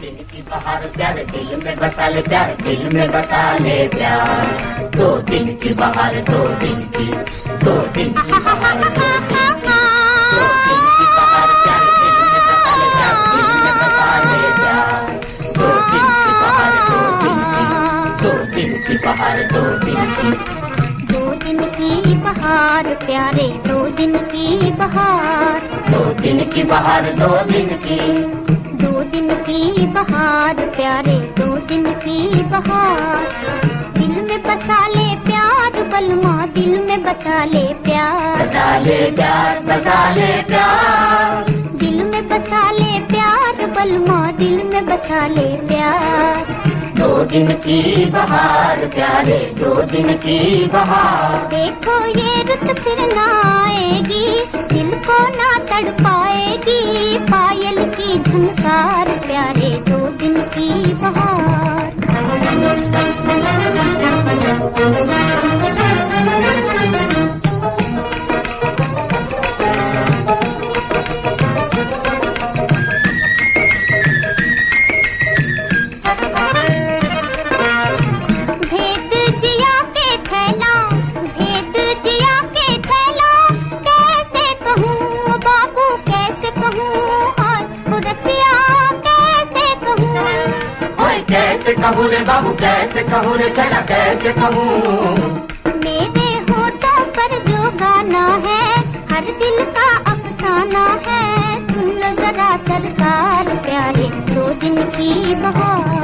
बाहर में प्यार दिल में बसा ले दो दिन की बाहर, दो दिन की दो दिन की बाहर, दो दिन की बाहर प्यार दिल में बसा ले प्यार दिल में बसा ले प्यार दो दिन की बाहर, दो दिन की दो दिन की दो दिन की बहार। प्यारे दो दिन की बहार, दो दिन की बहार दो दिन की दो दिन की। बहार प्यारे दो दिन की बहार। दिल में बसा ले प्यार बलमा दिल में बसा ले प्यार। बसा ले प्यार बसा ले प्यार। दिल में बसा ले प्यार बलमा दिल में बसा ले प्यार। दो दिन की बहार प्यारे दो दिन की बहार। देखो ये रुत फिर झनकार प्यारे दो दिन की बहार। कैसे कहूँ रे बाबू, कैसे कहूँ रे चला, कैसे कहूँ? मेरे होता पर जो गाना है, हर दिल का अफसाना है। सुन लो जरा सरकार प्यारे, दो दिन की बहार।